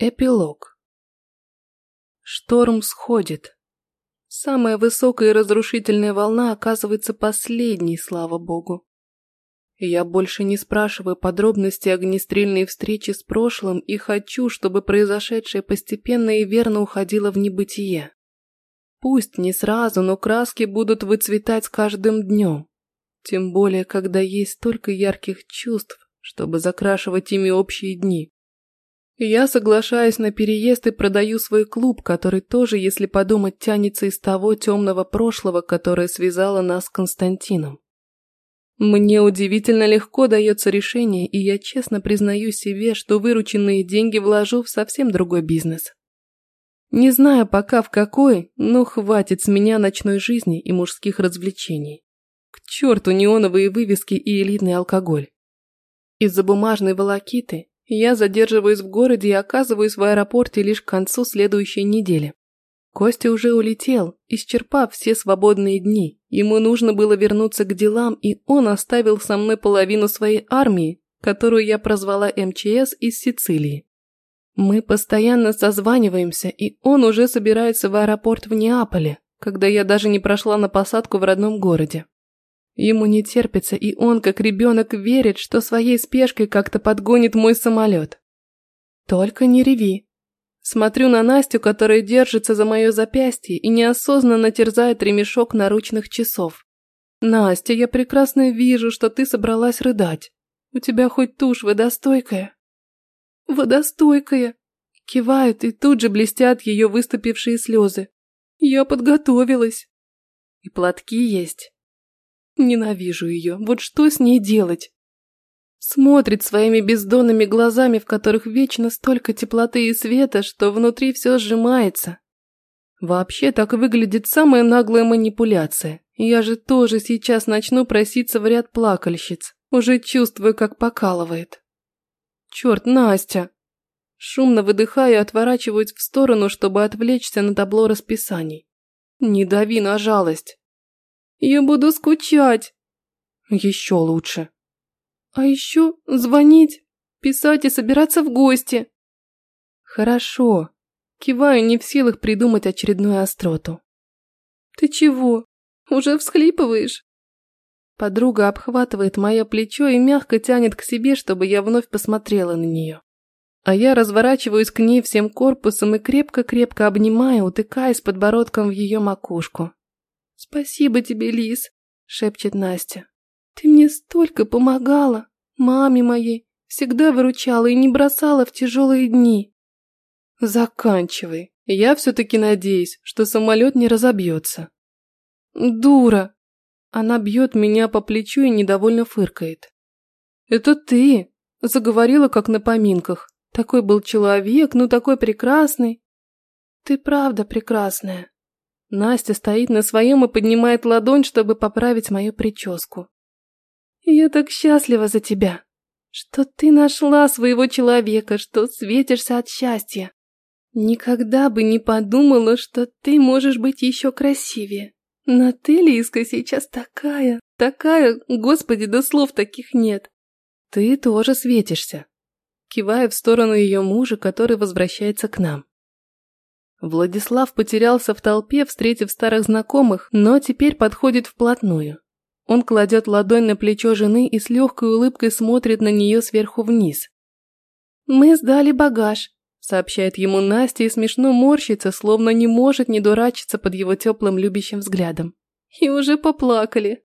Эпилог. Шторм сходит. Самая высокая и разрушительная волна оказывается последней, слава богу. Я больше не спрашиваю подробности огнестрельной встречи с прошлым и хочу, чтобы произошедшее постепенно и верно уходило в небытие. Пусть не сразу, но краски будут выцветать с каждым днем. Тем более, когда есть столько ярких чувств, чтобы закрашивать ими общие дни. Я соглашаюсь на переезд и продаю свой клуб, который тоже, если подумать, тянется из того темного прошлого, которое связало нас с Константином. Мне удивительно легко дается решение, и я честно признаю себе, что вырученные деньги вложу в совсем другой бизнес. Не знаю пока в какой, но хватит с меня ночной жизни и мужских развлечений. К черту неоновые вывески и элитный алкоголь. Из-за бумажной волокиты я задерживаюсь в городе и оказываюсь в аэропорте лишь к концу следующей недели. Костя уже улетел, исчерпав все свободные дни. Ему нужно было вернуться к делам, и он оставил со мной половину своей армии, которую я прозвала МЧС из Сицилии. Мы постоянно созваниваемся, и он уже собирается в аэропорт в Неаполе, когда я даже не прошла на посадку в родном городе. Ему не терпится, и он, как ребенок, верит, что своей спешкой как-то подгонит мой самолет. Только не реви. Смотрю на Настю, которая держится за мое запястье и неосознанно терзает ремешок наручных часов. Настя, я прекрасно вижу, что ты собралась рыдать. У тебя хоть тушь водостойкая? Водостойкая. Кивают, и тут же блестят ее выступившие слезы. Я подготовилась. И платки есть. Ненавижу ее. Вот что с ней делать? Смотрит своими бездонными глазами, в которых вечно столько теплоты и света, что внутри все сжимается. Вообще так выглядит самая наглая манипуляция. Я же тоже сейчас начну проситься в ряд плакальщиц. Уже чувствую, как покалывает. Черт, Настя! Шумно выдыхаю и отворачиваюсь в сторону, чтобы отвлечься на табло расписаний. Не дави на жалость. Я буду скучать. Еще лучше. А еще звонить, писать и собираться в гости. Хорошо. Киваю, не в силах придумать очередную остроту. Ты чего? Уже всхлипываешь? Подруга обхватывает мое плечо и мягко тянет к себе, чтобы я вновь посмотрела на нее. А я разворачиваюсь к ней всем корпусом и крепко-крепко обнимаю, утыкаясь подбородком в ее макушку. «Спасибо тебе, Лис», — шепчет Настя. «Ты мне столько помогала, маме моей, всегда выручала и не бросала в тяжелые дни». «Заканчивай. Я все-таки надеюсь, что самолет не разобьется». «Дура!» Она бьет меня по плечу и недовольно фыркает. «Это ты!» Заговорила, как на поминках. Такой был человек, ну такой прекрасный. Ты правда прекрасная. Настя стоит на своем и поднимает ладонь, чтобы поправить мою прическу. «Я так счастлива за тебя, что ты нашла своего человека, что светишься от счастья. Никогда бы не подумала, что ты можешь быть еще красивее. Но ты, Лиска, сейчас такая, такая, господи, да слов таких нет. Ты тоже светишься». Кивая в сторону ее мужа, который возвращается к нам. Владислав потерялся в толпе, встретив старых знакомых, но теперь подходит вплотную. Он кладет ладонь на плечо жены и с легкой улыбкой смотрит на нее сверху вниз. «Мы сдали багаж», – сообщает ему Настя и смешно морщится, словно не может не дурачиться под его теплым любящим взглядом. «И уже поплакали».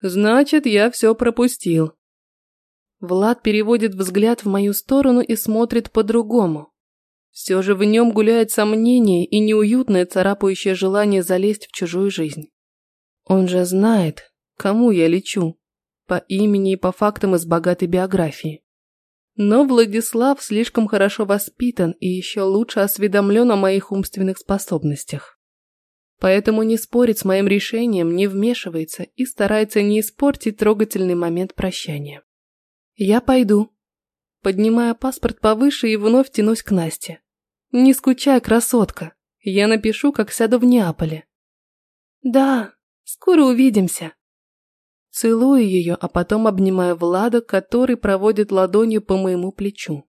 «Значит, я все пропустил». Влад переводит взгляд в мою сторону и смотрит по-другому. Все же в нем гуляет сомнение и неуютное царапающее желание залезть в чужую жизнь. Он же знает, кому я лечу, по имени и по фактам из богатой биографии. Но Владислав слишком хорошо воспитан и еще лучше осведомлен о моих умственных способностях. Поэтому не спорит с моим решением, не вмешивается и старается не испортить трогательный момент прощания. Я пойду. Поднимая паспорт повыше и вновь тянусь к Насте. Не скучай, красотка. Я напишу, как сяду в Неаполе. Да, скоро увидимся. Целую ее, а потом обнимаю Влада, который проводит ладонью по моему плечу.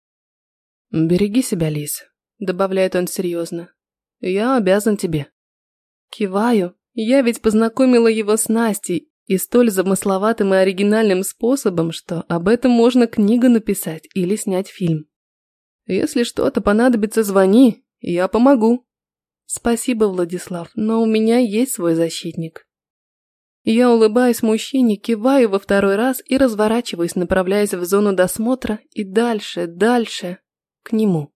«Береги себя, Лис», — добавляет он серьезно. «Я обязан тебе». Киваю. Я ведь познакомила его с Настей и столь замысловатым и оригинальным способом, что об этом можно книгу написать или снять фильм. Если что-то понадобится, звони, я помогу. Спасибо, Владислав, но у меня есть свой защитник. Я улыбаюсь мужчине, киваю во второй раз и разворачиваюсь, направляясь в зону досмотра и дальше, дальше, к нему.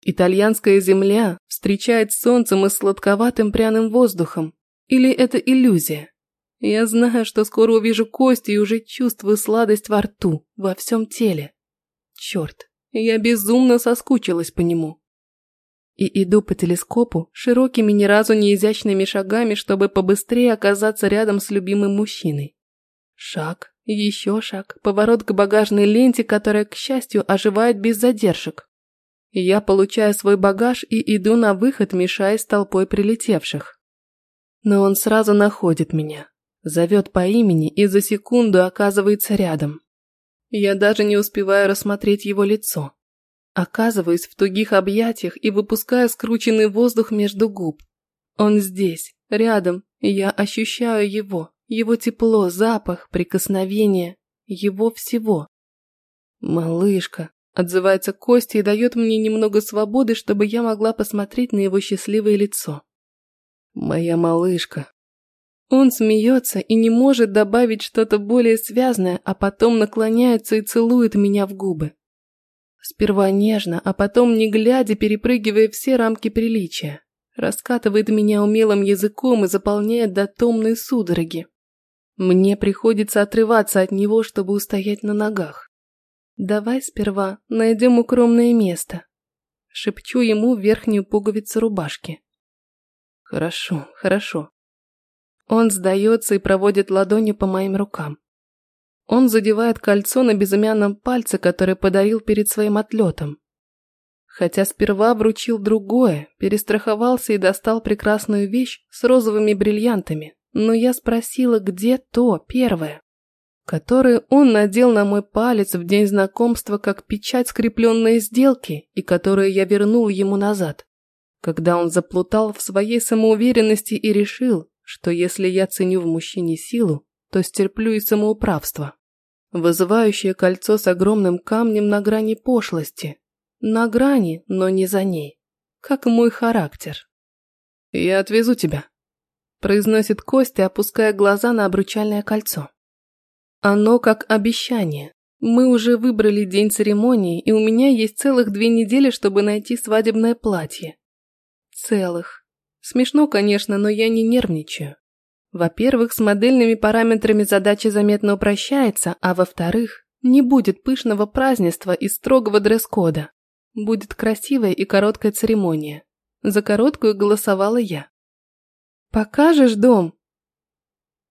Итальянская земля встречает солнцем и сладковатым пряным воздухом. Или это иллюзия? Я знаю, что скоро увижу кости и уже чувствую сладость во рту, во всем теле. Черт, я безумно соскучилась по нему. И иду по телескопу широкими ни разу не изящными шагами, чтобы побыстрее оказаться рядом с любимым мужчиной. Шаг, еще шаг, поворот к багажной ленте, которая, к счастью, оживает без задержек. Я получаю свой багаж и иду на выход, мешаясь толпой прилетевших. Но он сразу находит меня, зовет по имени и за секунду оказывается рядом. Я даже не успеваю рассмотреть его лицо. Оказываюсь в тугих объятиях и выпускаю скрученный воздух между губ. Он здесь, рядом, я ощущаю его, его тепло, запах, прикосновение, его всего. «Малышка», — отзывается Костя и дает мне немного свободы, чтобы я могла посмотреть на его счастливое лицо. «Моя малышка», он смеется и не может добавить что-то более связное, а потом наклоняется и целует меня в губы. Сперва нежно, а потом, не глядя, перепрыгивая все рамки приличия. Раскатывает меня умелым языком и заполняет до томной судороги. Мне приходится отрываться от него, чтобы устоять на ногах. «Давай сперва найдем укромное место», — шепчу ему верхнюю пуговицу рубашки. «Хорошо, хорошо», он сдается и проводит ладонью по моим рукам. Он задевает кольцо на безымянном пальце, которое подарил перед своим отлетом. Хотя сперва вручил другое, перестраховался и достал прекрасную вещь с розовыми бриллиантами, но я спросила, где то первое, которое он надел на мой палец в день знакомства как печать скрепленной сделки и которое я вернул ему назад, когда он заплутал в своей самоуверенности и решил, что если я ценю в мужчине силу, то стерплю и самоуправство. Вызывающее кольцо с огромным камнем на грани пошлости. На грани, но не за ней. Как мой характер. «Я отвезу тебя», – произносит Костя, опуская глаза на обручальное кольцо. Оно как обещание. Мы уже выбрали день церемонии, и у меня есть целых две недели, чтобы найти свадебное платье. Целых. Смешно, конечно, но я не нервничаю. Во-первых, с модельными параметрами задача заметно упрощается, а во-вторых, не будет пышного празднества и строгого дресс-кода. Будет красивая и короткая церемония. За короткую голосовала я. «Покажешь дом?»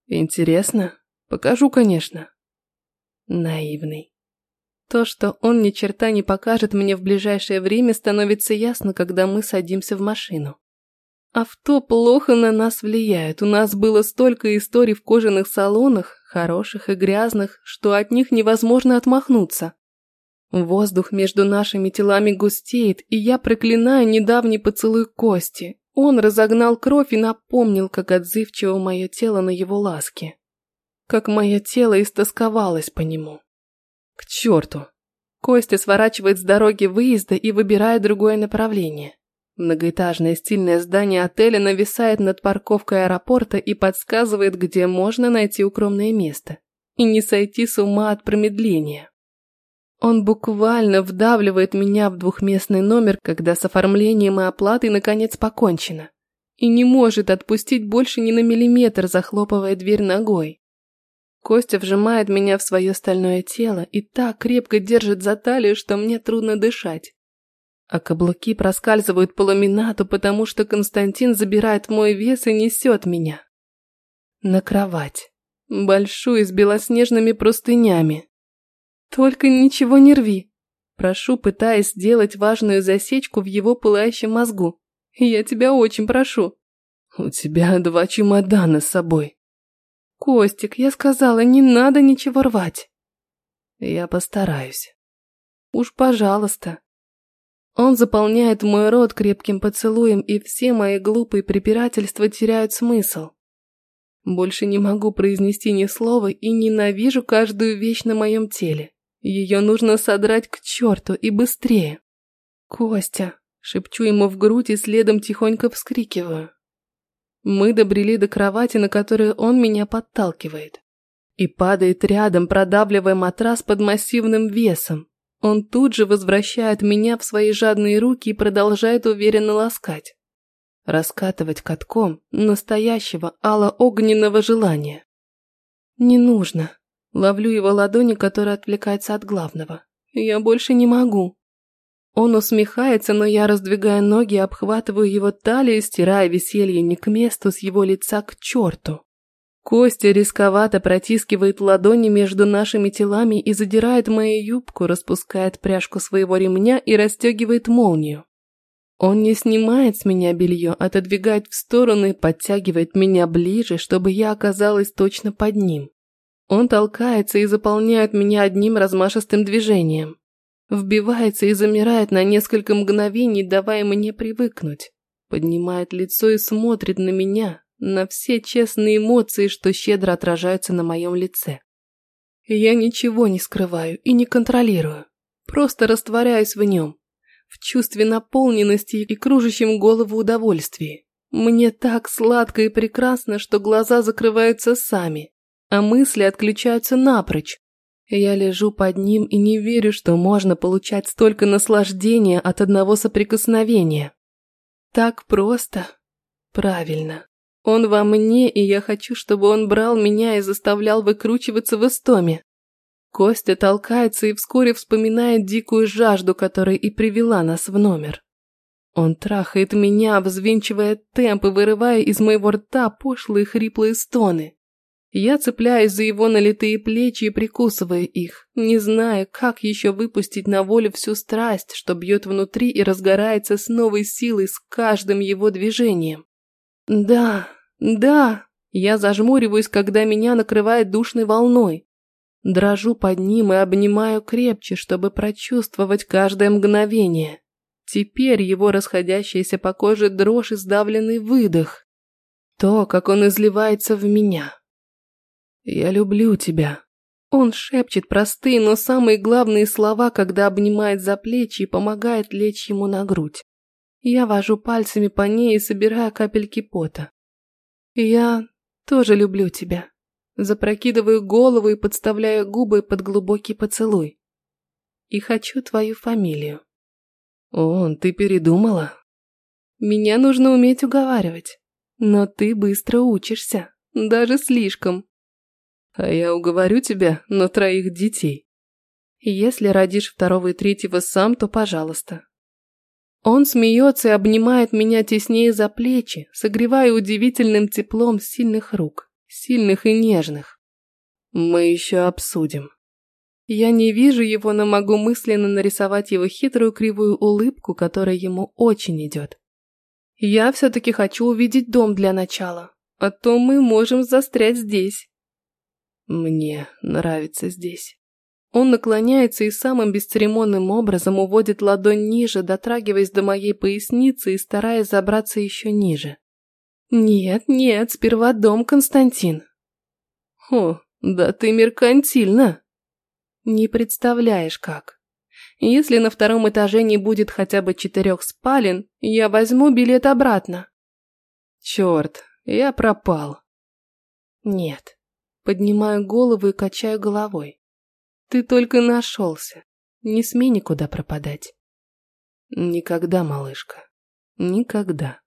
«Интересно. Покажу, конечно». Наивный. То, что он ни черта не покажет мне в ближайшее время, становится ясно, когда мы садимся в машину. Авто плохо на нас влияет. У нас было столько историй в кожаных салонах, хороших и грязных, что от них невозможно отмахнуться. Воздух между нашими телами густеет, и я проклинаю недавний поцелуй Кости. Он разогнал кровь и напомнил, как отзывчиво мое тело на его ласки. Как мое тело истосковалось по нему. К черту! Костя сворачивает с дороги выезда и выбирает другое направление. Многоэтажное стильное здание отеля нависает над парковкой аэропорта и подсказывает, где можно найти укромное место. И не сойти с ума от промедления. Он буквально вдавливает меня в двухместный номер, когда с оформлением и оплатой наконец покончено. И не может отпустить больше ни на миллиметр, захлопывая дверь ногой. Костя вжимает меня в свое стальное тело и так крепко держит за талию, что мне трудно дышать а каблуки проскальзывают по ламинату, потому что Константин забирает мой вес и несет меня. На кровать. Большую, с белоснежными простынями. Только ничего не рви. Прошу, пытаясь сделать важную засечку в его пылающем мозгу. Я тебя очень прошу. У тебя два чемодана с собой. Костик, я сказала, не надо ничего рвать. Я постараюсь. Уж пожалуйста. Он заполняет мой рот крепким поцелуем, и все мои глупые препирательства теряют смысл. Больше не могу произнести ни слова и ненавижу каждую вещь на моем теле. Ее нужно содрать к черту и быстрее. «Костя!» – шепчу ему в грудь и следом тихонько вскрикиваю. Мы добрели до кровати, на которую он меня подталкивает. И падает рядом, продавливая матрас под массивным весом. Он тут же возвращает меня в свои жадные руки и продолжает уверенно ласкать. Раскатывать катком настоящего ало-огненного желания. Не нужно. Ловлю его ладони, которая отвлекается от главного. Я больше не могу. Он усмехается, но я раздвигаю ноги, обхватываю его талию, стирая веселье не к месту, с его лица к черту. Костя рисковато протискивает ладони между нашими телами и задирает мою юбку, распускает пряжку своего ремня и расстегивает молнию. Он не снимает с меня белье, отодвигает в сторону и подтягивает меня ближе, чтобы я оказалась точно под ним. Он толкается и заполняет меня одним размашистым движением. Вбивается и замирает на несколько мгновений, давая мне привыкнуть. Поднимает лицо и смотрит на меня, на все честные эмоции, что щедро отражаются на моем лице. Я ничего не скрываю и не контролирую, просто растворяюсь в нем, в чувстве наполненности и кружащем голову удовольствии. Мне так сладко и прекрасно, что глаза закрываются сами, а мысли отключаются напрочь. Я лежу под ним и не верю, что можно получать столько наслаждения от одного соприкосновения. Так просто. Правильно. Он во мне, и я хочу, чтобы он брал меня и заставлял выкручиваться в истоме. Костя толкается и вскоре вспоминает дикую жажду, которая и привела нас в номер. Он трахает меня, взвинчивая темп и вырывая из моего рта пошлые хриплые стоны. Я цепляюсь за его налитые плечи и прикусывая их, не зная, как еще выпустить на волю всю страсть, что бьет внутри и разгорается с новой силой с каждым его движением. Да, да, я зажмуриваюсь, когда меня накрывает душной волной. Дрожу под ним и обнимаю крепче, чтобы прочувствовать каждое мгновение. Теперь его расходящаяся по коже дрожь и сдавленный выдох. То, как он изливается в меня. «Я люблю тебя». Он шепчет простые, но самые главные слова, когда обнимает за плечи и помогает лечь ему на грудь. Я вожу пальцами по ней и собираю капельки пота. «Я тоже люблю тебя». Запрокидываю голову и подставляю губы под глубокий поцелуй. «И хочу твою фамилию». «О, ты передумала?» «Меня нужно уметь уговаривать. Но ты быстро учишься, даже слишком». «А я уговорю тебя на троих детей». «Если родишь второго и третьего сам, то пожалуйста. Он смеется и обнимает меня теснее за плечи, согревая удивительным теплом сильных рук, сильных и нежных. Мы еще обсудим. Я не вижу его, но могу мысленно нарисовать его хитрую кривую улыбку, которая ему очень идет. Я все-таки хочу увидеть дом для начала, а то мы можем застрять здесь. Мне нравится здесь. Он наклоняется и самым бесцеремонным образом уводит ладонь ниже, дотрагиваясь до моей поясницы и стараясь забраться еще ниже. «Нет, нет, сперва дом, Константин». «О, да ты меркантильна». «Не представляешь, как. Если на втором этаже не будет хотя бы четырех спален, я возьму билет обратно». «Черт, я пропал». «Нет». Поднимаю голову и качаю головой. Ты только нашелся. Не смей никуда пропадать. Никогда, малышка. Никогда.